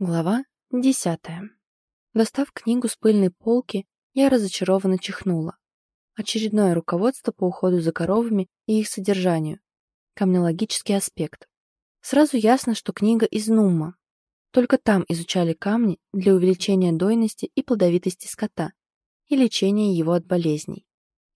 Глава десятая. Достав книгу с пыльной полки, я разочарованно чихнула. Очередное руководство по уходу за коровами и их содержанию. Камнеологический аспект. Сразу ясно, что книга из Нума. Только там изучали камни для увеличения дойности и плодовитости скота и лечения его от болезней.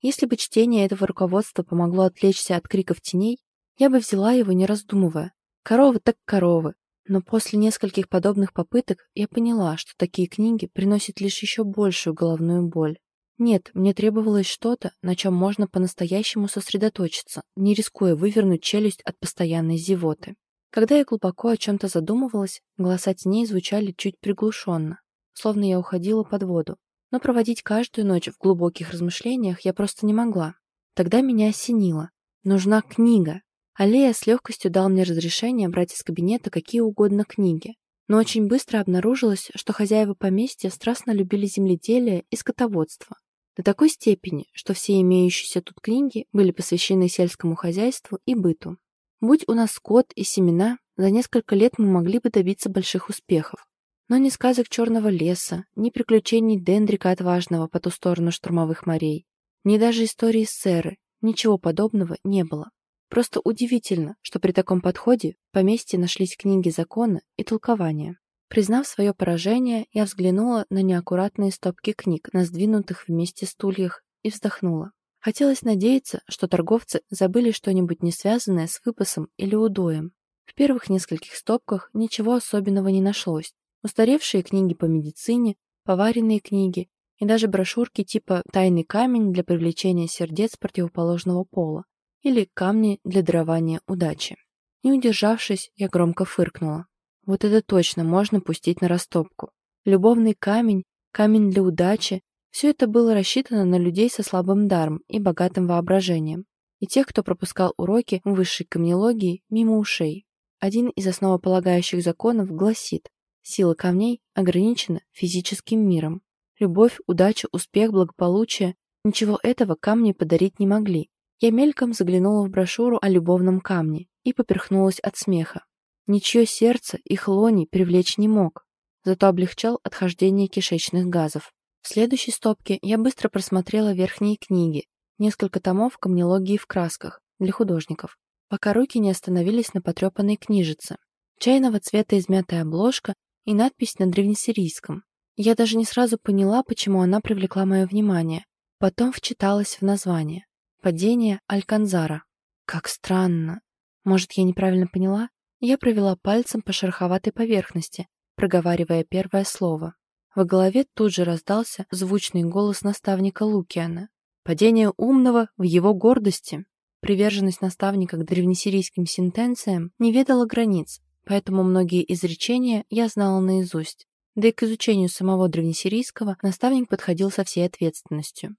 Если бы чтение этого руководства помогло отвлечься от криков теней, я бы взяла его не раздумывая. Коровы так коровы, но после нескольких подобных попыток я поняла, что такие книги приносят лишь еще большую головную боль. Нет, мне требовалось что-то, на чем можно по-настоящему сосредоточиться, не рискуя вывернуть челюсть от постоянной зевоты. Когда я глубоко о чем-то задумывалась, голоса теней звучали чуть приглушенно, словно я уходила под воду. Но проводить каждую ночь в глубоких размышлениях я просто не могла. Тогда меня осенило. Нужна книга, Аллея с легкостью дал мне разрешение брать из кабинета какие угодно книги. Но очень быстро обнаружилось, что хозяева поместья страстно любили земледелие и скотоводство. До такой степени, что все имеющиеся тут книги были посвящены сельскому хозяйству и быту. Будь у нас скот и семена, за несколько лет мы могли бы добиться больших успехов. Но ни сказок Черного леса, ни приключений Дендрика Отважного по ту сторону штурмовых морей, ни даже истории Сэры, ничего подобного не было. Просто удивительно, что при таком подходе в поместье нашлись книги закона и толкования. Признав свое поражение, я взглянула на неаккуратные стопки книг на сдвинутых вместе стульях и вздохнула. Хотелось надеяться, что торговцы забыли что-нибудь не связанное с выпасом или удоем. В первых нескольких стопках ничего особенного не нашлось. Устаревшие книги по медицине, поваренные книги и даже брошюрки типа «Тайный камень» для привлечения сердец противоположного пола или камни для дарования удачи. Не удержавшись, я громко фыркнула. Вот это точно можно пустить на растопку. Любовный камень, камень для удачи – все это было рассчитано на людей со слабым даром и богатым воображением, и тех, кто пропускал уроки высшей камнеологии мимо ушей. Один из основополагающих законов гласит, сила камней ограничена физическим миром. Любовь, удача, успех, благополучие – ничего этого камни подарить не могли, я мельком заглянула в брошюру о любовном камне и поперхнулась от смеха. Ничье сердце их лони привлечь не мог, зато облегчал отхождение кишечных газов. В следующей стопке я быстро просмотрела верхние книги, несколько томов камнеологии в красках для художников, пока руки не остановились на потрепанной книжице. Чайного цвета измятая обложка и надпись на древнесирийском. Я даже не сразу поняла, почему она привлекла мое внимание. Потом вчиталась в название. Падение Альканзара. Как странно. Может, я неправильно поняла? Я провела пальцем по шероховатой поверхности, проговаривая первое слово. В голове тут же раздался звучный голос наставника Лукиана. Падение умного в его гордости. Приверженность наставника к древнесирийским сентенциям не ведала границ, поэтому многие изречения я знала наизусть. Да и к изучению самого древнесирийского наставник подходил со всей ответственностью.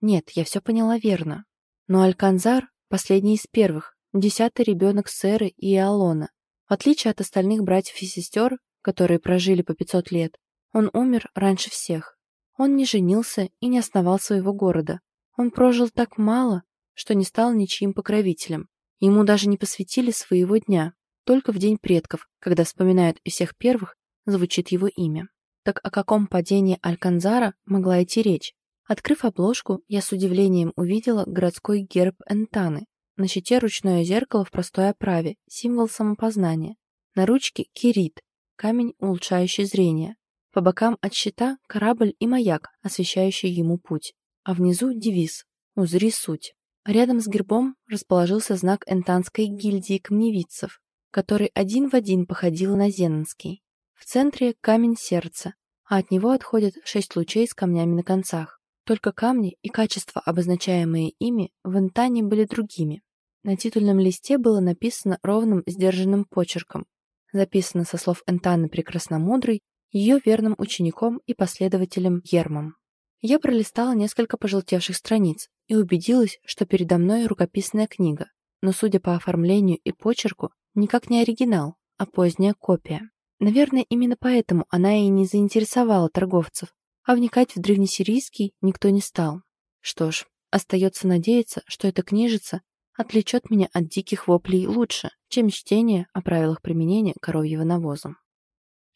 Нет, я все поняла верно. Но Альканзар – последний из первых, десятый ребенок Сэры и Алона. В отличие от остальных братьев и сестер, которые прожили по 500 лет, он умер раньше всех. Он не женился и не основал своего города. Он прожил так мало, что не стал ничьим покровителем. Ему даже не посвятили своего дня. Только в день предков, когда вспоминают и всех первых, звучит его имя. Так о каком падении Альканзара могла идти речь? Открыв обложку, я с удивлением увидела городской герб Энтаны. На щите ручное зеркало в простой оправе, символ самопознания. На ручке кирит, камень, улучшающий зрение. По бокам от щита корабль и маяк, освещающий ему путь. А внизу девиз «Узри суть». Рядом с гербом расположился знак Энтанской гильдии камневицев, который один в один походил на Зенонский. В центре камень сердца, а от него отходят шесть лучей с камнями на концах. Только камни и качества, обозначаемые ими, в Интане были другими. На титульном листе было написано ровным, сдержанным почерком. Записано со слов Энтаны Прекрасномудрой, ее верным учеником и последователем Ермом. Я пролистала несколько пожелтевших страниц и убедилась, что передо мной рукописная книга, но, судя по оформлению и почерку, никак не оригинал, а поздняя копия. Наверное, именно поэтому она и не заинтересовала торговцев, а вникать в древнесирийский никто не стал. Что ж, остается надеяться, что эта книжица отвлечет меня от диких воплей лучше, чем чтение о правилах применения коровьего навоза.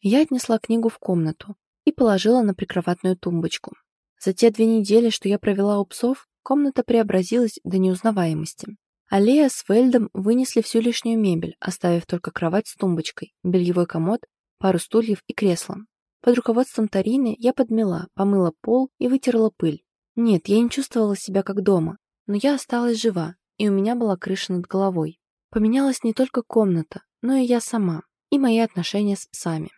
Я отнесла книгу в комнату и положила на прикроватную тумбочку. За те две недели, что я провела у псов, комната преобразилась до неузнаваемости. Аллея с Вельдом вынесли всю лишнюю мебель, оставив только кровать с тумбочкой, бельевой комод, пару стульев и кресло. Под руководством Тарины я подмела, помыла пол и вытерла пыль. Нет, я не чувствовала себя как дома, но я осталась жива, и у меня была крыша над головой. Поменялась не только комната, но и я сама, и мои отношения с псами.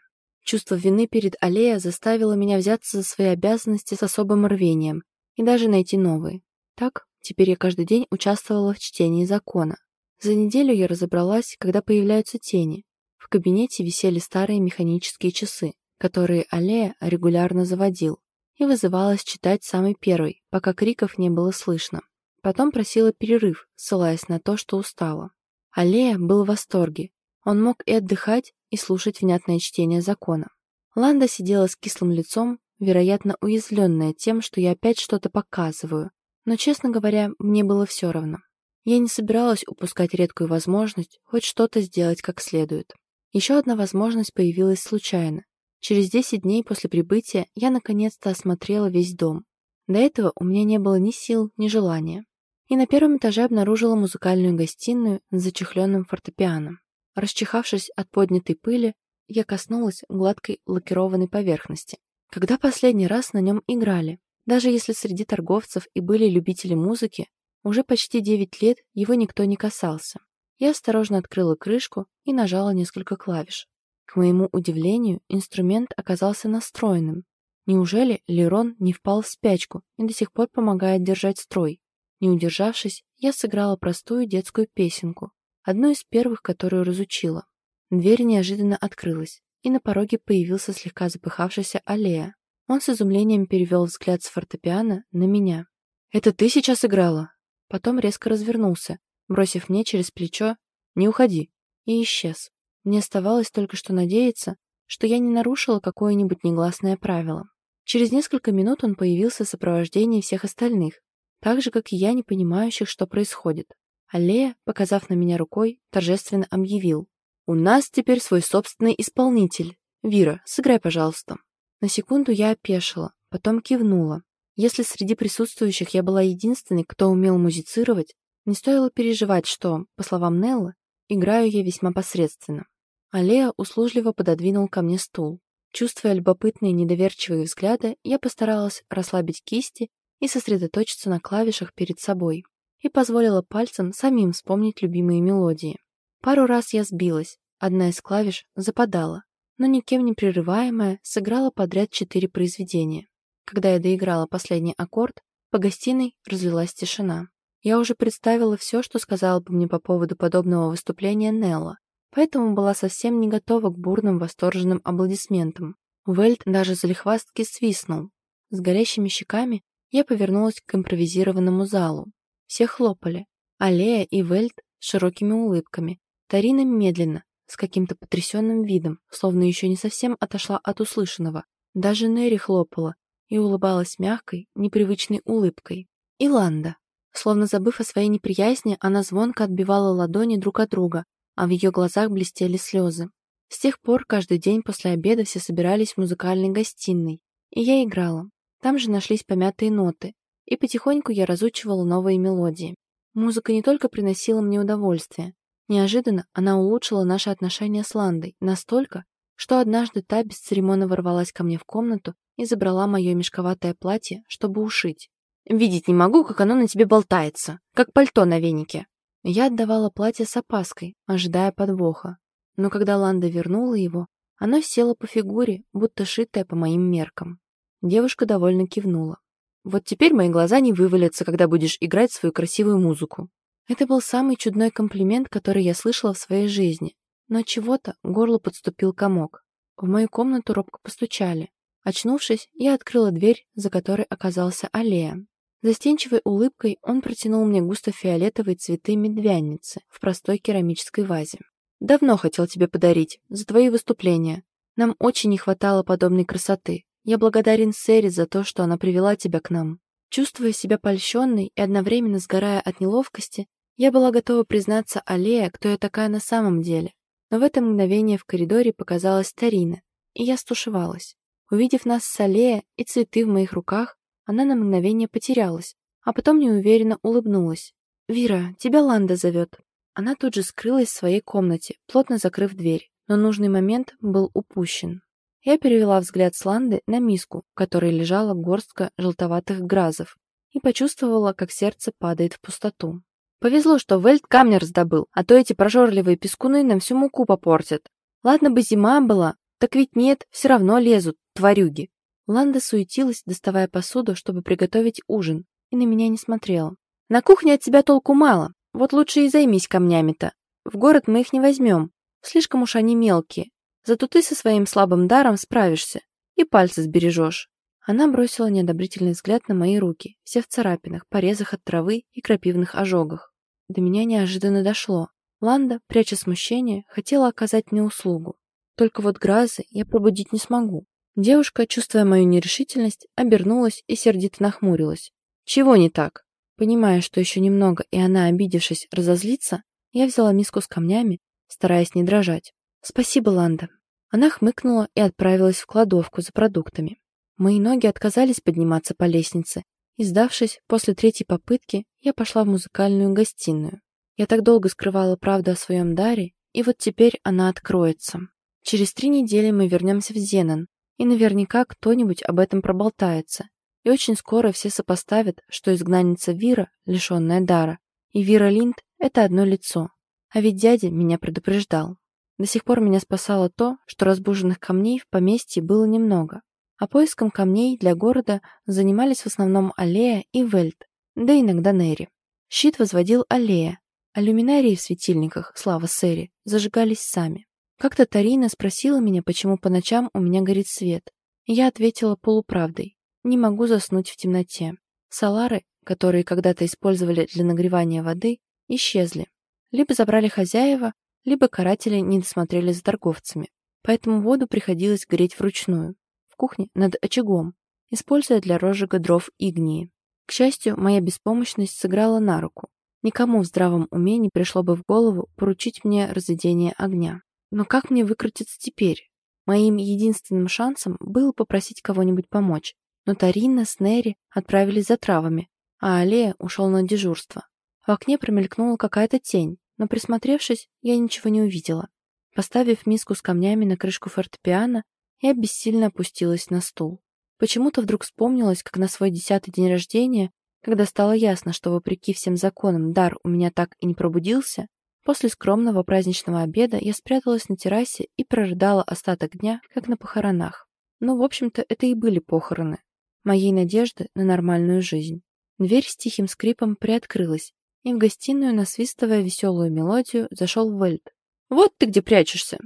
Чувство вины перед Аллея заставило меня взяться за свои обязанности с особым рвением и даже найти новые. Так, Теперь я каждый день участвовала в чтении закона. За неделю я разобралась, когда появляются тени. В кабинете висели старые механические часы, которые Аллея регулярно заводил, и вызывалась читать самый первый, пока криков не было слышно. Потом просила перерыв, ссылаясь на то, что устала. Аллея был в восторге. Он мог и отдыхать, и слушать внятное чтение закона. Ланда сидела с кислым лицом, вероятно, уязвленная тем, что я опять что-то показываю, но, честно говоря, мне было все равно. Я не собиралась упускать редкую возможность хоть что-то сделать как следует. Еще одна возможность появилась случайно. Через 10 дней после прибытия я наконец-то осмотрела весь дом. До этого у меня не было ни сил, ни желания. И на первом этаже обнаружила музыкальную гостиную с зачехленным фортепиано. Расчихавшись от поднятой пыли, я коснулась гладкой лакированной поверхности. Когда последний раз на нем играли? Даже если среди торговцев и были любители музыки, уже почти 9 лет его никто не касался. Я осторожно открыла крышку и нажала несколько клавиш. К моему удивлению, инструмент оказался настроенным. Неужели Лерон не впал в спячку и до сих пор помогает держать строй? Не удержавшись, я сыграла простую детскую песенку, одну из первых, которую разучила. Дверь неожиданно открылась, и на пороге появился слегка запыхавшийся Аллея. Он с изумлением перевел взгляд с фортепиано на меня. «Это ты сейчас играла?» Потом резко развернулся, бросив мне через плечо «Не уходи!» и исчез. Мне оставалось только что надеяться, что я не нарушила какое-нибудь негласное правило. Через несколько минут он появился в сопровождении всех остальных, так же, как и я, не понимающих, что происходит. Аллея, показав на меня рукой, торжественно объявил. «У нас теперь свой собственный исполнитель. Вира, сыграй, пожалуйста». На секунду я опешила, потом кивнула. Если среди присутствующих я была единственной, кто умел музицировать, не стоило переживать, что, по словам Нелла, играю я весьма посредственно. Алея услужливо пододвинул ко мне стул. Чувствуя любопытные недоверчивые взгляды, я постаралась расслабить кисти и сосредоточиться на клавишах перед собой. И позволила пальцам самим вспомнить любимые мелодии. Пару раз я сбилась, одна из клавиш западала, но никем не прерываемая, сыграла подряд четыре произведения. Когда я доиграла последний аккорд, по гостиной разлилась тишина. Я уже представила все, что сказала бы мне по поводу подобного выступления Нелла, поэтому была совсем не готова к бурным восторженным аплодисментам. Вельт даже залихвастки свистнул. С горящими щеками я повернулась к импровизированному залу. Все хлопали. Аллея и Вельт с широкими улыбками. Тарина медленно, с каким-то потрясенным видом, словно еще не совсем отошла от услышанного. Даже Нерри хлопала и улыбалась мягкой, непривычной улыбкой. И Ланда. Словно забыв о своей неприязни, она звонко отбивала ладони друг от друга, а в ее глазах блестели слезы. С тех пор каждый день после обеда все собирались в музыкальной гостиной, и я играла. Там же нашлись помятые ноты, и потихоньку я разучивала новые мелодии. Музыка не только приносила мне удовольствие, Неожиданно она улучшила наши отношения с Ландой настолько, что однажды та бесцеремонно ворвалась ко мне в комнату и забрала мое мешковатое платье, чтобы ушить. «Видеть не могу, как оно на тебе болтается, как пальто на венике». Я отдавала платье с опаской, ожидая подвоха. Но когда Ланда вернула его, оно село по фигуре, будто шитое по моим меркам. Девушка довольно кивнула. «Вот теперь мои глаза не вывалятся, когда будешь играть свою красивую музыку. Это был самый чудной комплимент, который я слышала в своей жизни. Но от чего-то горло подступил комок. В мою комнату робко постучали. Очнувшись, я открыла дверь, за которой оказался Аллея. Застенчивой улыбкой он протянул мне густо-фиолетовые цветы медвянницы в простой керамической вазе. «Давно хотел тебе подарить, за твои выступления. Нам очень не хватало подобной красоты. Я благодарен Сэри за то, что она привела тебя к нам». Чувствуя себя польщенной и одновременно сгорая от неловкости, я была готова признаться Аллея, кто я такая на самом деле. Но в это мгновение в коридоре показалась Тарина и я стушевалась. Увидев нас с Аллея и цветы в моих руках, она на мгновение потерялась, а потом неуверенно улыбнулась. «Вира, тебя Ланда зовет». Она тут же скрылась в своей комнате, плотно закрыв дверь, но нужный момент был упущен. Я перевела взгляд с Ланды на миску, в которой лежала горстка желтоватых гразов, и почувствовала, как сердце падает в пустоту. Повезло, что Вельт камни раздобыл, а то эти прожорливые пескуны нам всю муку попортят. Ладно бы зима была, так ведь нет, все равно лезут, тварюги. Ланда суетилась, доставая посуду, чтобы приготовить ужин, и на меня не смотрела. «На кухне от тебя толку мало, вот лучше и займись камнями-то. В город мы их не возьмем, слишком уж они мелкие. Зато ты со своим слабым даром справишься и пальцы сбережешь». Она бросила неодобрительный взгляд на мои руки, все в царапинах, порезах от травы и крапивных ожогах. До меня неожиданно дошло. Ланда, пряча смущение, хотела оказать мне услугу. Только вот Гразы я пробудить не смогу. Девушка, чувствуя мою нерешительность, обернулась и сердито нахмурилась. «Чего не так?» Понимая, что еще немного, и она, обидевшись, разозлится, я взяла миску с камнями, стараясь не дрожать. «Спасибо, Ланда». Она хмыкнула и отправилась в кладовку за продуктами. Мои ноги отказались подниматься по лестнице, и, сдавшись, после третьей попытки, я пошла в музыкальную гостиную. Я так долго скрывала правду о своем даре, и вот теперь она откроется. Через три недели мы вернемся в Зенон, и наверняка кто-нибудь об этом проболтается. И очень скоро все сопоставят, что изгнанница Вира, лишенная дара, и Вира Линд — это одно лицо. А ведь дядя меня предупреждал. До сих пор меня спасало то, что разбуженных камней в поместье было немного. А поиском камней для города занимались в основном Аллея и Вельт, да иногда Нери. Щит возводил Аллея, а люминарии в светильниках, слава Сэри, зажигались сами. Как-то Тарина спросила меня, почему по ночам у меня горит свет. Я ответила полуправдой. Не могу заснуть в темноте. Салары, которые когда-то использовали для нагревания воды, исчезли. Либо забрали хозяева, либо каратели не досмотрели за торговцами. Поэтому воду приходилось греть вручную, в кухне над очагом, используя для розжига дров игнии. К счастью, моя беспомощность сыграла на руку. Никому в здравом уме не пришло бы в голову поручить мне разведение огня. Но как мне выкрутиться теперь? Моим единственным шансом было попросить кого-нибудь помочь. Но Тарина с Нерри отправились за травами, а Алея ушел на дежурство. В окне промелькнула какая-то тень, но присмотревшись, я ничего не увидела. Поставив миску с камнями на крышку фортепиано, я бессильно опустилась на стул. Почему-то вдруг вспомнилось, как на свой десятый день рождения, когда стало ясно, что вопреки всем законам дар у меня так и не пробудился, После скромного праздничного обеда я спряталась на террасе и прорыдала остаток дня, как на похоронах. Но, в общем-то, это и были похороны. Моей надежды на нормальную жизнь. Дверь с тихим скрипом приоткрылась, и в гостиную, насвистывая веселую мелодию, зашел Вельд. «Вот ты где прячешься!»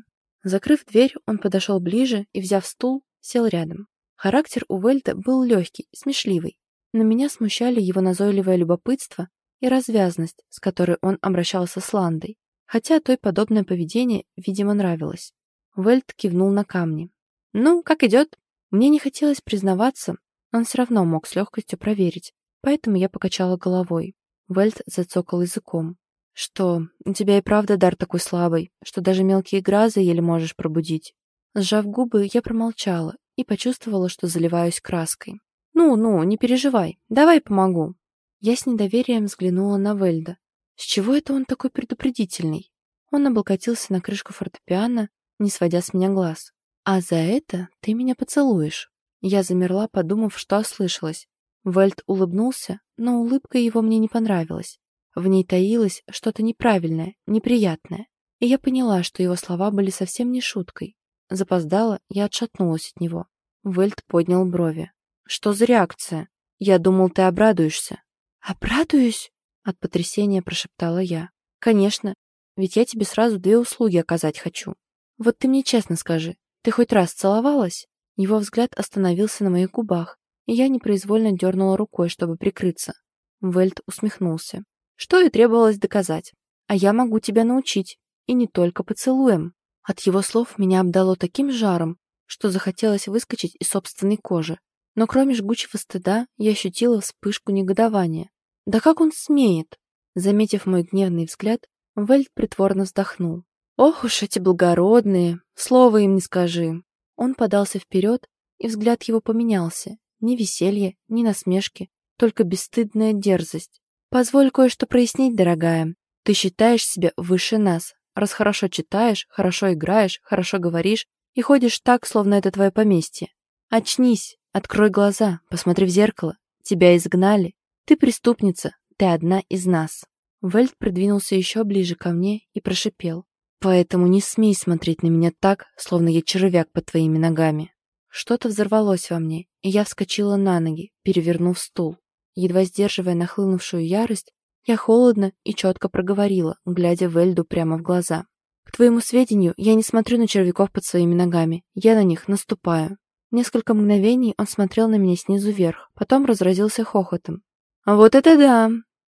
Закрыв дверь, он подошел ближе и, взяв стул, сел рядом. Характер у Вельда был легкий, смешливый, но меня смущали его назойливое любопытство и развязность, с которой он обращался с Ландой, хотя той подобное поведение, видимо, нравилось. Вельт кивнул на камни. «Ну, как идет?» Мне не хотелось признаваться, он все равно мог с легкостью проверить, поэтому я покачала головой. Вельт зацокал языком. «Что, у тебя и правда дар такой слабый, что даже мелкие грозы еле можешь пробудить?» Сжав губы, я промолчала и почувствовала, что заливаюсь краской. «Ну-ну, не переживай, давай помогу. Я с недоверием взглянула на Вельда. С чего это он такой предупредительный? Он облокотился на крышку фортепиано, не сводя с меня глаз. «А за это ты меня поцелуешь». Я замерла, подумав, что ослышалась. Вельд улыбнулся, но улыбка его мне не понравилась. В ней таилось что-то неправильное, неприятное. И я поняла, что его слова были совсем не шуткой. Запоздала, я отшатнулась от него. Вельд поднял брови. «Что за реакция? Я думал, ты обрадуешься». «Обрадуюсь?» — от потрясения прошептала я. «Конечно, ведь я тебе сразу две услуги оказать хочу. Вот ты мне честно скажи, ты хоть раз целовалась?» Его взгляд остановился на моих губах, и я непроизвольно дернула рукой, чтобы прикрыться. Вельт усмехнулся. «Что и требовалось доказать. А я могу тебя научить, и не только поцелуем». От его слов меня обдало таким жаром, что захотелось выскочить из собственной кожи. Но кроме жгучего стыда, я ощутила вспышку негодования. «Да как он смеет?» Заметив мой гневный взгляд, Вельт притворно вздохнул. «Ох уж эти благородные! Слова им не скажи!» Он подался вперед, и взгляд его поменялся. Ни веселье, ни насмешки, только бесстыдная дерзость. «Позволь кое-что прояснить, дорогая. Ты считаешь себя выше нас, раз хорошо читаешь, хорошо играешь, хорошо говоришь и ходишь так, словно это твое поместье. Очнись, открой глаза, посмотри в зеркало. Тебя изгнали. Ты преступница, ты одна из нас». Вельт придвинулся еще ближе ко мне и прошипел. «Поэтому не смей смотреть на меня так, словно я червяк под твоими ногами». Что-то взорвалось во мне, и я вскочила на ноги, перевернув стул. Едва сдерживая нахлынувшую ярость, я холодно и четко проговорила, глядя Вельду прямо в глаза. «К твоему сведению, я не смотрю на червяков под своими ногами, я на них наступаю». Несколько мгновений он смотрел на меня снизу вверх, потом разразился хохотом. «А вот это да!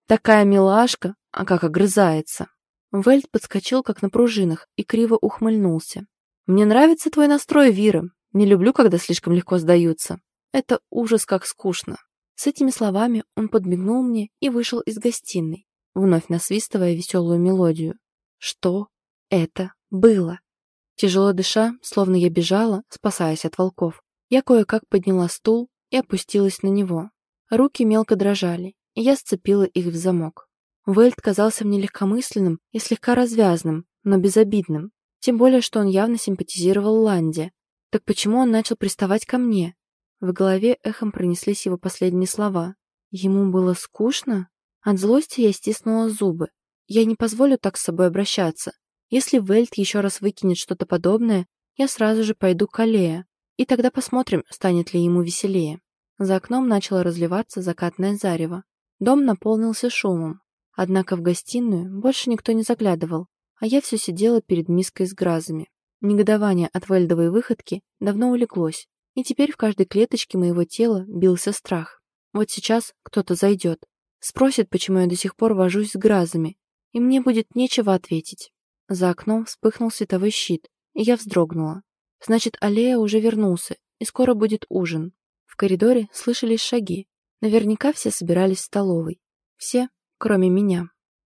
Такая милашка, а как огрызается!» Вельд подскочил, как на пружинах, и криво ухмыльнулся. «Мне нравится твой настрой, Вира. Не люблю, когда слишком легко сдаются. Это ужас как скучно. С этими словами он подмигнул мне и вышел из гостиной, вновь насвистывая веселую мелодию. Что это было? Тяжело дыша, словно я бежала, спасаясь от волков, я кое-как подняла стул и опустилась на него. Руки мелко дрожали, и я сцепила их в замок. Вельд казался мне легкомысленным и слегка развязным, но безобидным, тем более, что он явно симпатизировал Ланде, так почему он начал приставать ко мне? В голове эхом пронеслись его последние слова. Ему было скучно? От злости я стиснула зубы. Я не позволю так с собой обращаться. Если Вельт еще раз выкинет что-то подобное, я сразу же пойду к Аллея. И тогда посмотрим, станет ли ему веселее. За окном начало разливаться закатное зарево. Дом наполнился шумом. Однако в гостиную больше никто не заглядывал, а я все сидела перед миской с гразами. Негодование от вельдовой выходки давно улеглось, и теперь в каждой клеточке моего тела бился страх. Вот сейчас кто-то зайдет, спросит, почему я до сих пор вожусь с гразами, и мне будет нечего ответить. За окном вспыхнул световой щит, и я вздрогнула. Значит, Аллея уже вернулся, и скоро будет ужин. В коридоре слышались шаги. Наверняка все собирались в столовой. Все, кроме меня.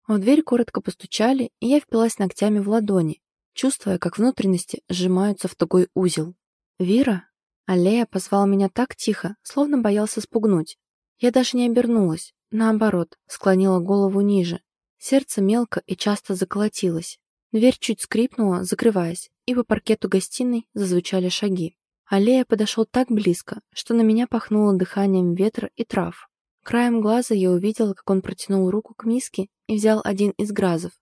В дверь коротко постучали, и я впилась ногтями в ладони, чувствуя, как внутренности сжимаются в тугой узел. «Вира?» Аллея позвал меня так тихо, словно боялся спугнуть. Я даже не обернулась, наоборот, склонила голову ниже. Сердце мелко и часто заколотилось. Дверь чуть скрипнула, закрываясь, и по паркету гостиной зазвучали шаги. Аллея подошел так близко, что на меня пахнуло дыханием ветра и трав. Краем глаза я увидела, как он протянул руку к миске и взял один из гразов,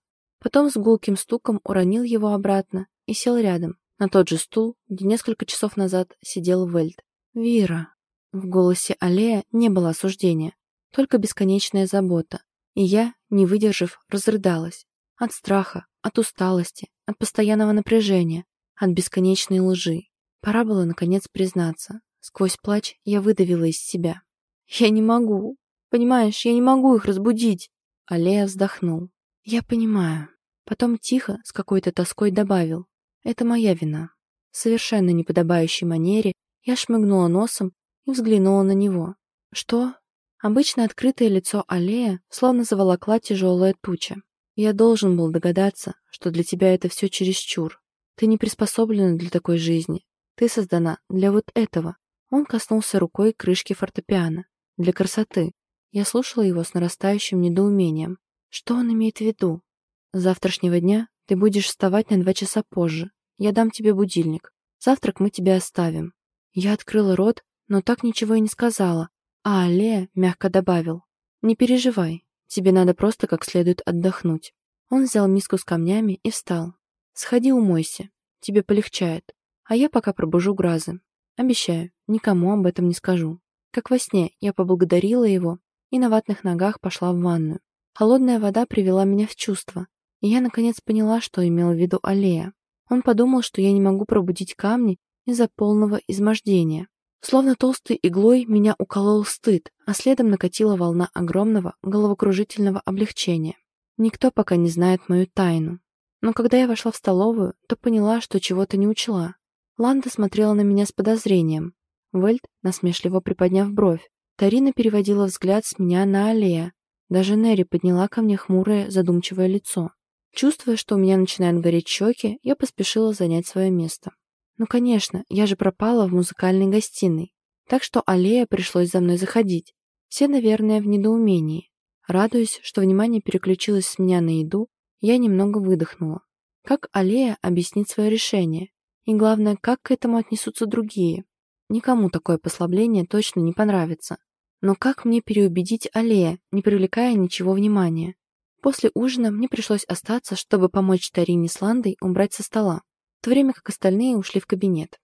Потом с гулким стуком уронил его обратно и сел рядом, на тот же стул, где несколько часов назад сидел Вельд. «Вира». В голосе Аллея не было осуждения, только бесконечная забота. И я, не выдержав, разрыдалась. От страха, от усталости, от постоянного напряжения, от бесконечной лжи. Пора было, наконец, признаться. Сквозь плач я выдавила из себя. «Я не могу. Понимаешь, я не могу их разбудить». Аллея вздохнул. «Я понимаю. Потом тихо, с какой-то тоской добавил. «Это моя вина». В совершенно неподобающей манере я шмыгнула носом и взглянула на него. «Что?» Обычно открытое лицо Аллея словно заволокла тяжелая туча. «Я должен был догадаться, что для тебя это все чересчур. Ты не приспособлена для такой жизни. Ты создана для вот этого». Он коснулся рукой крышки фортепиано. «Для красоты». Я слушала его с нарастающим недоумением. Что он имеет в виду? С завтрашнего дня ты будешь вставать на два часа позже. Я дам тебе будильник. Завтрак мы тебе оставим». Я открыла рот, но так ничего и не сказала, а Але мягко добавил. «Не переживай, тебе надо просто как следует отдохнуть». Он взял миску с камнями и встал. «Сходи умойся, тебе полегчает, а я пока пробужу гразы. Обещаю, никому об этом не скажу». Как во сне, я поблагодарила его и на ватных ногах пошла в ванную. Холодная вода привела меня в чувство, и я наконец поняла, что имел в виду Аллея. Он подумал, что я не могу пробудить камни из-за полного измождения. Словно толстой иглой меня уколол стыд, а следом накатила волна огромного головокружительного облегчения. Никто пока не знает мою тайну. Но когда я вошла в столовую, то поняла, что чего-то не учла. Ланда смотрела на меня с подозрением. Вельд, насмешливо приподняв бровь. Тарина переводила взгляд с меня на Аллея. Даже Нерри подняла ко мне хмурое, задумчивое лицо. Чувствуя, что у меня начинают гореть щеки, я поспешила занять свое место. Ну, конечно, я же пропала в музыкальной гостиной, так что аллея пришлось за мной заходить. Все, наверное, в недоумении. Радуясь, что внимание переключилось с меня на еду, я немного выдохнула. Как аллея объяснит свое решение? И главное, как к этому отнесутся другие? Никому такое послабление точно не понравится. Но как мне переубедить аллея, не привлекая ничего внимания? После ужина мне пришлось остаться, чтобы помочь Тарине с Ландой убрать со стола, в то время как остальные ушли в кабинет.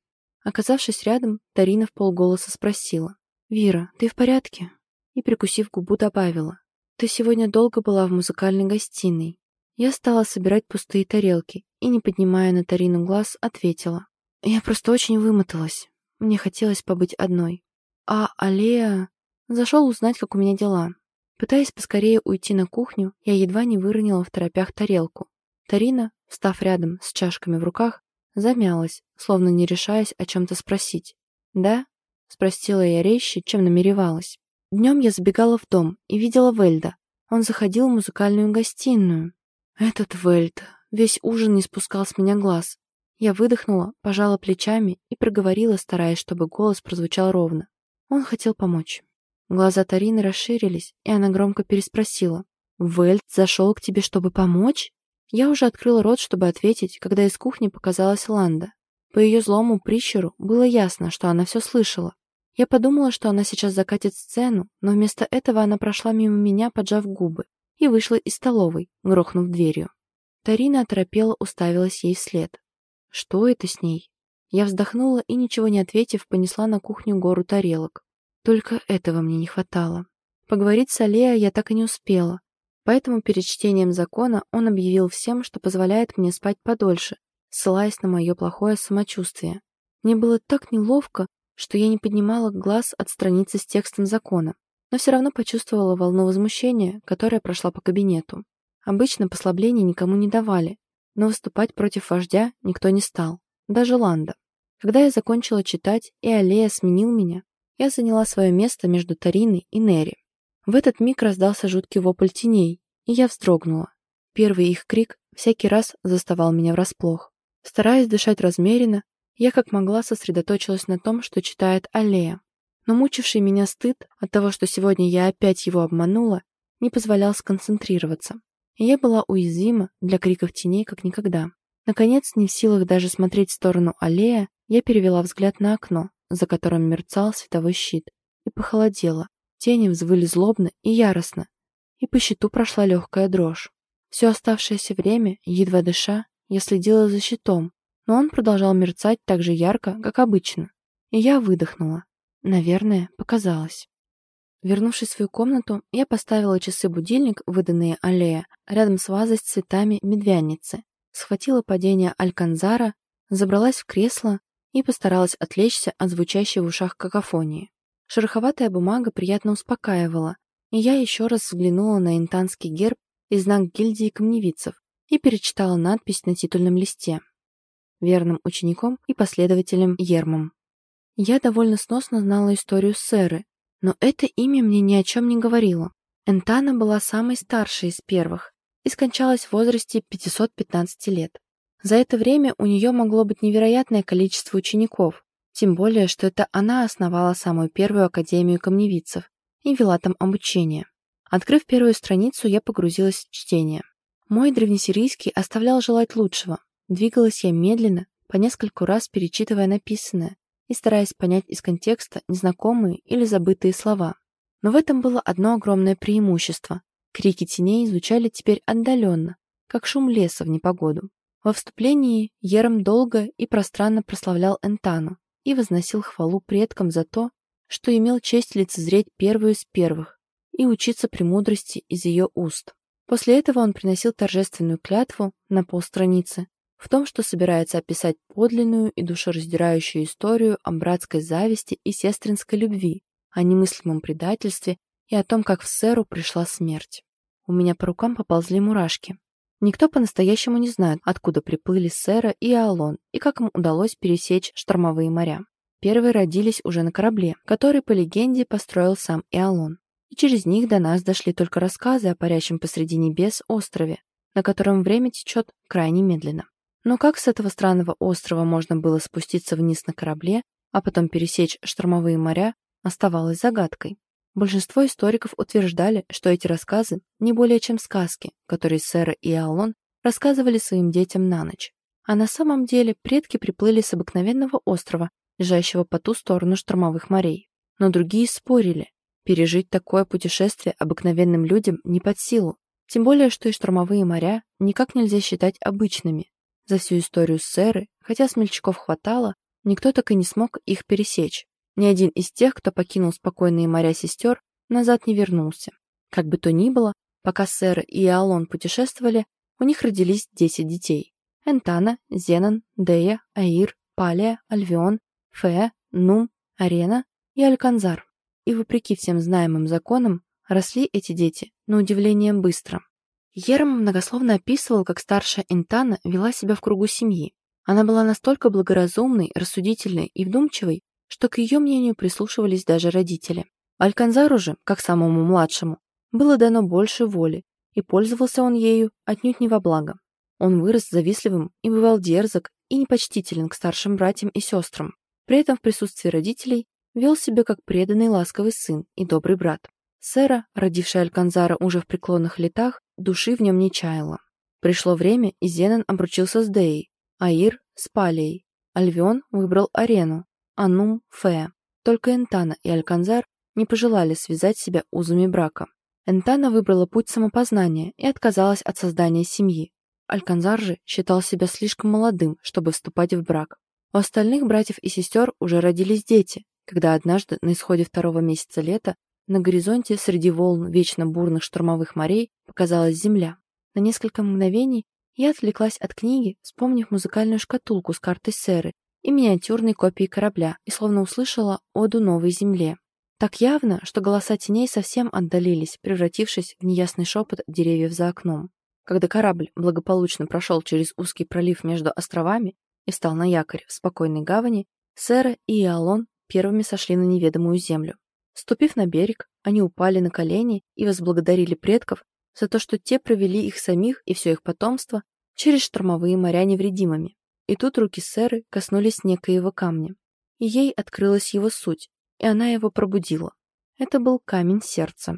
Оказавшись рядом, Тарина в полголоса спросила. «Вира, ты в порядке?» И, прикусив губу, добавила. «Ты сегодня долго была в музыкальной гостиной. Я стала собирать пустые тарелки и, не поднимая на Тарину глаз, ответила. «Я просто очень вымоталась. Мне хотелось побыть одной. А Алея зашел узнать, как у меня дела. Пытаясь поскорее уйти на кухню, я едва не выронила в торопях тарелку. Тарина, встав рядом с чашками в руках, замялась, словно не решаясь о чем-то спросить. «Да?» — спросила я резче, чем намеревалась. Днем я забегала в дом и видела Вельда. Он заходил в музыкальную гостиную. Этот Вельд весь ужин не спускал с меня глаз. Я выдохнула, пожала плечами и проговорила, стараясь, чтобы голос прозвучал ровно. Он хотел помочь. Глаза Тарины расширились, и она громко переспросила. «Вельд зашел к тебе, чтобы помочь?» Я уже открыла рот, чтобы ответить, когда из кухни показалась Ланда. По ее злому прищуру было ясно, что она все слышала. Я подумала, что она сейчас закатит сцену, но вместо этого она прошла мимо меня, поджав губы, и вышла из столовой, грохнув дверью. Тарина оторопела, уставилась ей вслед. Что это с ней? Я вздохнула и, ничего не ответив, понесла на кухню гору тарелок. Только этого мне не хватало. Поговорить с Алея я так и не успела, поэтому перед чтением закона он объявил всем, что позволяет мне спать подольше, ссылаясь на мое плохое самочувствие. Мне было так неловко, что я не поднимала глаз от страницы с текстом закона но все равно почувствовала волну возмущения, которая прошла по кабинету. Обычно послабления никому не давали, но выступать против вождя никто не стал, даже Ланда. Когда я закончила читать, и Аллея сменил меня, я заняла свое место между Тариной и Нери. В этот миг раздался жуткий вопль теней, и я вздрогнула. Первый их крик всякий раз заставал меня врасплох. Стараясь дышать размеренно, я как могла сосредоточилась на том, что читает Аллея но мучивший меня стыд от того, что сегодня я опять его обманула, не позволял сконцентрироваться. Я была уязвима для криков теней как никогда. Наконец, не в силах даже смотреть в сторону аллея, я перевела взгляд на окно, за которым мерцал световой щит, и похолодела. Тени взвыли злобно и яростно, и по щиту прошла легкая дрожь. Все оставшееся время, едва дыша, я следила за щитом, но он продолжал мерцать так же ярко, как обычно. И я выдохнула. Наверное, показалось. Вернувшись в свою комнату, я поставила часы-будильник, выданные Аллея, рядом с вазой с цветами медвяницы, схватила падение Альканзара, забралась в кресло и постаралась отвлечься от звучащей в ушах какофонии. Шероховатая бумага приятно успокаивала, и я еще раз взглянула на интанский герб и знак гильдии камневицев и перечитала надпись на титульном листе. Верным учеником и последователем Ермом. Я довольно сносно знала историю Сэры, но это имя мне ни о чем не говорило. Энтана была самой старшей из первых и скончалась в возрасте 515 лет. За это время у нее могло быть невероятное количество учеников, тем более, что это она основала самую первую академию камневицев и вела там обучение. Открыв первую страницу, я погрузилась в чтение. Мой древнесирийский оставлял желать лучшего. Двигалась я медленно, по нескольку раз перечитывая написанное, и стараясь понять из контекста незнакомые или забытые слова. Но в этом было одно огромное преимущество. Крики теней звучали теперь отдаленно, как шум леса в непогоду. Во вступлении Ером долго и пространно прославлял Энтану и возносил хвалу предкам за то, что имел честь лицезреть первую из первых и учиться премудрости из ее уст. После этого он приносил торжественную клятву на полстраницы, в том, что собирается описать подлинную и душераздирающую историю о братской зависти и сестринской любви, о немыслимом предательстве и о том, как в Сэру пришла смерть. У меня по рукам поползли мурашки. Никто по-настоящему не знает, откуда приплыли Сэра и Аалон и как им удалось пересечь штормовые моря. Первые родились уже на корабле, который, по легенде, построил сам Иолон. И через них до нас дошли только рассказы о парящем посреди небес острове, на котором время течет крайне медленно. Но как с этого странного острова можно было спуститься вниз на корабле, а потом пересечь штормовые моря, оставалось загадкой. Большинство историков утверждали, что эти рассказы не более чем сказки, которые Сэра и Алон рассказывали своим детям на ночь. А на самом деле предки приплыли с обыкновенного острова, лежащего по ту сторону штормовых морей. Но другие спорили. Пережить такое путешествие обыкновенным людям не под силу, тем более, что и штормовые моря никак нельзя считать обычными. За всю историю Сэры, хотя смельчаков хватало, никто так и не смог их пересечь. Ни один из тех, кто покинул спокойные моря сестер, назад не вернулся. Как бы то ни было, пока Сэра и Иолон путешествовали, у них родились 10 детей. Энтана, Зенон, Дея, Аир, Палия, Альвион, Фе, Нум, Арена и Альканзар. И вопреки всем знаемым законам, росли эти дети, на удивление, быстро. Ерм многословно описывал, как старшая Энтана вела себя в кругу семьи. Она была настолько благоразумной, рассудительной и вдумчивой, что к ее мнению прислушивались даже родители. Альканзару же, как самому младшему, было дано больше воли, и пользовался он ею отнюдь не во благо. Он вырос завистливым и бывал дерзок и непочтителен к старшим братьям и сестрам. При этом в присутствии родителей вел себя как преданный ласковый сын и добрый брат. Сэра, родившая Альканзара уже в преклонных летах, души в нем не чаяла. Пришло время, и Зенон обручился с Деей, Аир — с Палией, Альвион выбрал Арену, Анум — Фея. Только Энтана и Альканзар не пожелали связать себя узами брака. Энтана выбрала путь самопознания и отказалась от создания семьи. Альканзар же считал себя слишком молодым, чтобы вступать в брак. У остальных братьев и сестер уже родились дети, когда однажды на исходе второго месяца лета на горизонте среди волн вечно бурных штормовых морей показалась земля. На несколько мгновений я отвлеклась от книги, вспомнив музыкальную шкатулку с картой Сэры и миниатюрной копией корабля, и словно услышала оду новой земле. Так явно, что голоса теней совсем отдалились, превратившись в неясный шепот деревьев за окном. Когда корабль благополучно прошел через узкий пролив между островами и встал на якорь в спокойной гавани, Сэра и Иолон первыми сошли на неведомую землю. Ступив на берег, они упали на колени и возблагодарили предков за то, что те провели их самих и все их потомство через штормовые моря невредимыми. И тут руки Сэры коснулись некоего камня. И ей открылась его суть, и она его пробудила. Это был камень сердца.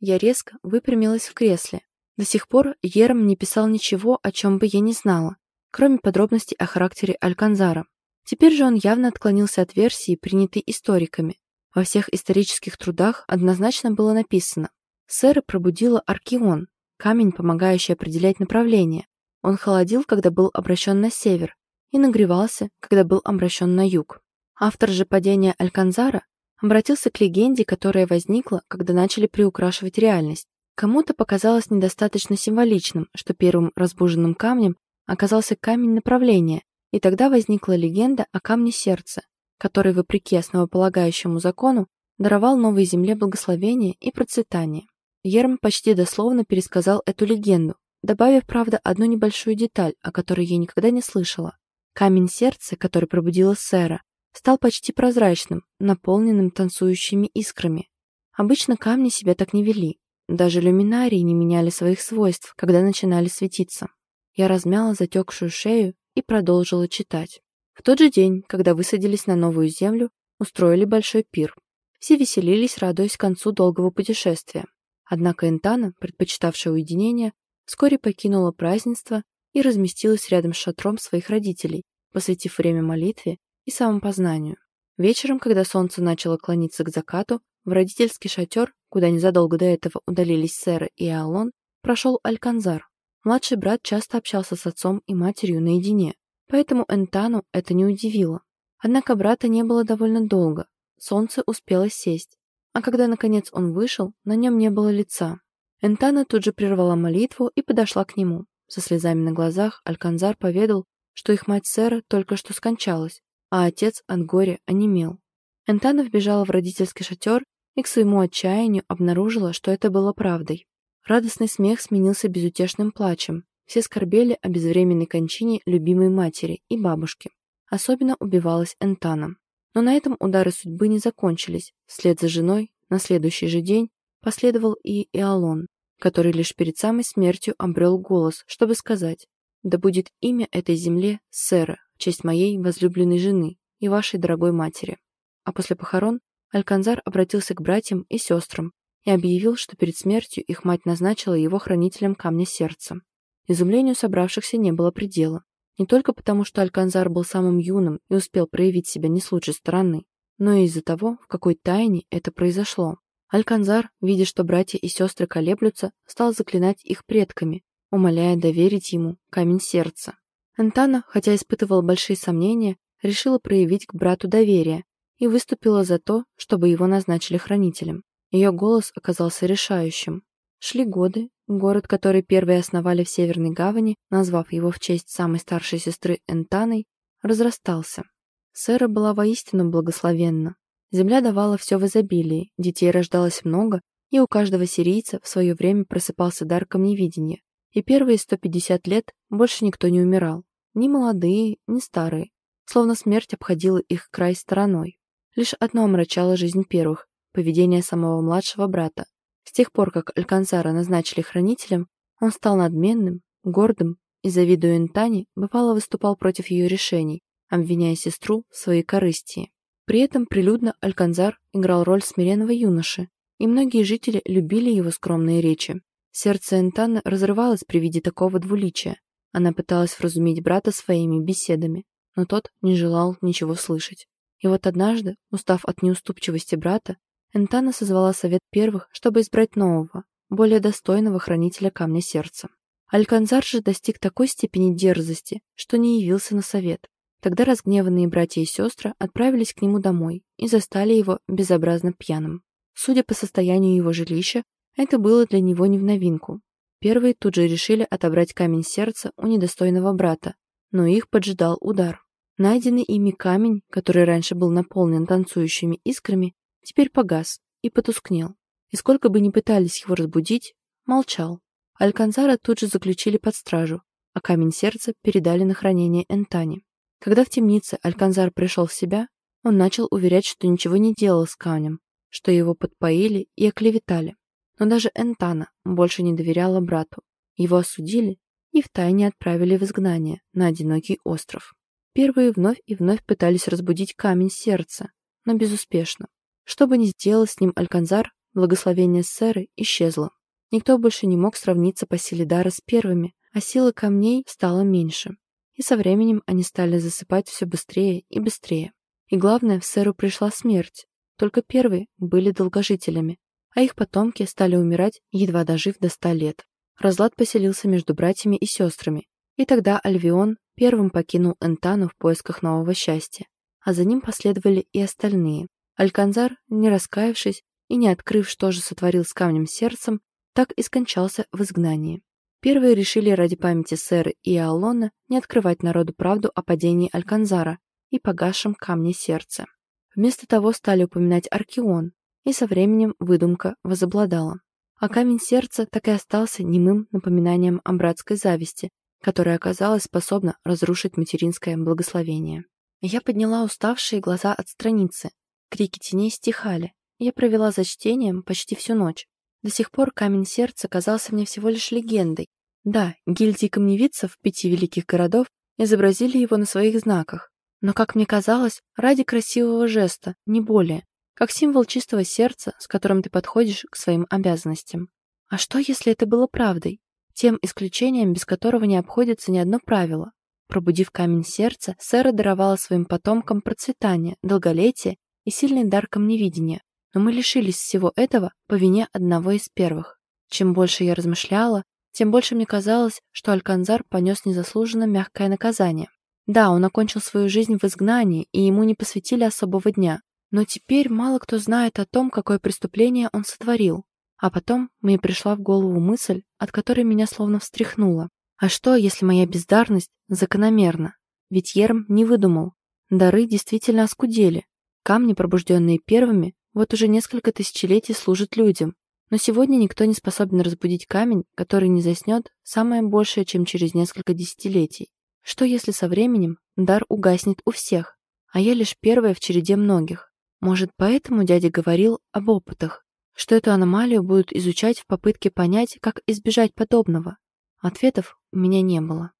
Я резко выпрямилась в кресле. До сих пор Ером не писал ничего, о чем бы я не знала, кроме подробностей о характере Альканзара. Теперь же он явно отклонился от версии, принятой историками. Во всех исторических трудах однозначно было написано Сэра пробудила Аркион, камень, помогающий определять направление. Он холодил, когда был обращен на север, и нагревался, когда был обращен на юг. Автор же падения Альканзара обратился к легенде, которая возникла, когда начали приукрашивать реальность. Кому-то показалось недостаточно символичным, что первым разбуженным камнем оказался камень направления, и тогда возникла легенда о камне сердца, который, вопреки основополагающему закону, даровал новой земле благословение и процветание. Ерм почти дословно пересказал эту легенду, добавив, правда, одну небольшую деталь, о которой я никогда не слышала. Камень сердца, который пробудила сэра, стал почти прозрачным, наполненным танцующими искрами. Обычно камни себя так не вели. Даже люминарии не меняли своих свойств, когда начинали светиться. Я размяла затекшую шею и продолжила читать. В тот же день, когда высадились на новую землю, устроили большой пир. Все веселились, радуясь концу долгого путешествия. Однако Энтана, предпочитавшая уединение, вскоре покинула празднество и разместилась рядом с шатром своих родителей, посвятив время молитве и самопознанию. Вечером, когда солнце начало клониться к закату, в родительский шатер, куда незадолго до этого удалились Сэра и Алон, прошел Альканзар. Младший брат часто общался с отцом и матерью наедине, поэтому Энтану это не удивило. Однако брата не было довольно долго, солнце успело сесть, а когда, наконец, он вышел, на нем не было лица. Энтана тут же прервала молитву и подошла к нему. Со слезами на глазах Альканзар поведал, что их мать Сера только что скончалась, а отец от горя онемел. Энтана вбежала в родительский шатер и к своему отчаянию обнаружила, что это было правдой. Радостный смех сменился безутешным плачем. Все скорбели о безвременной кончине любимой матери и бабушки. Особенно убивалась Энтана. Но на этом удары судьбы не закончились. Вслед за женой на следующий же день последовал и Иолон, который лишь перед самой смертью обрел голос, чтобы сказать да будет имя этой земле Сера в честь моей возлюбленной жены и вашей дорогой матери. А после похорон Альканзар обратился к братьям и сестрам и объявил, что перед смертью их мать назначила его хранителем камня сердца. Изумлению собравшихся не было предела. Не только потому, что Альканзар был самым юным и успел проявить себя не с лучшей стороны, но и из-за того, в какой тайне это произошло. Альканзар, видя, что братья и сестры колеблются, стал заклинать их предками, умоляя доверить ему камень сердца. Энтана, хотя испытывал большие сомнения, решила проявить к брату доверие и выступила за то, чтобы его назначили хранителем. Ее голос оказался решающим. Шли годы, город, который первые основали в Северной Гавани, назвав его в честь самой старшей сестры Энтаной, разрастался. Сэра была воистину благословенна. Земля давала все в изобилии, детей рождалось много, и у каждого сирийца в свое время просыпался дар камневидения. И первые 150 лет больше никто не умирал. Ни молодые, ни старые. Словно смерть обходила их край стороной. Лишь одно омрачало жизнь первых – поведение самого младшего брата. Тех пор, как Альканзара назначили хранителем, он стал надменным, гордым и, завидуя Энтани, бывало выступал против ее решений, обвиняя сестру в своей корысти. При этом прилюдно Альканзар играл роль смиренного юноши, и многие жители любили его скромные речи. Сердце Энтаны разрывалось при виде такого двуличия. Она пыталась вразумить брата своими беседами, но тот не желал ничего слышать. И вот однажды, устав от неуступчивости брата, Энтана созвала совет первых, чтобы избрать нового, более достойного хранителя камня сердца. Альканзар же достиг такой степени дерзости, что не явился на совет. Тогда разгневанные братья и сестры отправились к нему домой и застали его безобразно пьяным. Судя по состоянию его жилища, это было для него не в новинку. Первые тут же решили отобрать камень сердца у недостойного брата, но их поджидал удар. Найденный ими камень, который раньше был наполнен танцующими искрами, теперь погас и потускнел. И сколько бы ни пытались его разбудить, молчал. Альканзара тут же заключили под стражу, а камень сердца передали на хранение Энтани. Когда в темнице Альканзар пришел в себя, он начал уверять, что ничего не делал с камнем, что его подпоили и оклеветали. Но даже Энтана больше не доверяла брату. Его осудили и втайне отправили в изгнание на одинокий остров. Первые вновь и вновь пытались разбудить камень сердца, но безуспешно. Что бы ни сделал с ним Альканзар, благословение Сэры исчезло. Никто больше не мог сравниться по силе дара с первыми, а сила камней стала меньше и со временем они стали засыпать все быстрее и быстрее. И главное, в Сэру пришла смерть. Только первые были долгожителями, а их потомки стали умирать, едва дожив до ста лет. Разлад поселился между братьями и сестрами, и тогда Альвион первым покинул Энтану в поисках нового счастья, а за ним последовали и остальные. Альканзар, не раскаявшись и не открыв, что же сотворил с камнем сердцем, так и скончался в изгнании. Первые решили ради памяти сэры и Алона не открывать народу правду о падении Альканзара и погасшем камне сердца. Вместо того стали упоминать Аркион, и со временем выдумка возобладала. А камень сердца так и остался немым напоминанием о братской зависти, которая оказалась способна разрушить материнское благословение. Я подняла уставшие глаза от страницы. Крики теней стихали. Я провела за чтением почти всю ночь. До сих пор камень сердца казался мне всего лишь легендой. Да, гильдии камневицев пяти великих городов изобразили его на своих знаках, но, как мне казалось, ради красивого жеста, не более, как символ чистого сердца, с которым ты подходишь к своим обязанностям. А что, если это было правдой? Тем исключением, без которого не обходится ни одно правило. Пробудив камень сердца, Сэра даровала своим потомкам процветание, долголетие и сильный дар камневидения, но мы лишились всего этого по вине одного из первых. Чем больше я размышляла, тем больше мне казалось, что Альканзар понес незаслуженно мягкое наказание. Да, он окончил свою жизнь в изгнании, и ему не посвятили особого дня. Но теперь мало кто знает о том, какое преступление он сотворил. А потом мне пришла в голову мысль, от которой меня словно встряхнуло. А что, если моя бездарность закономерна? Ведь Ерм не выдумал. Дары действительно оскудели. Камни, пробужденные первыми, вот уже несколько тысячелетий служит людям, но сегодня никто не способен разбудить камень, который не заснет самое большее, чем через несколько десятилетий. Что если со временем дар угаснет у всех, а я лишь первая в череде многих? Может, поэтому дядя говорил об опытах, что эту аномалию будут изучать в попытке понять, как избежать подобного? Ответов у меня не было.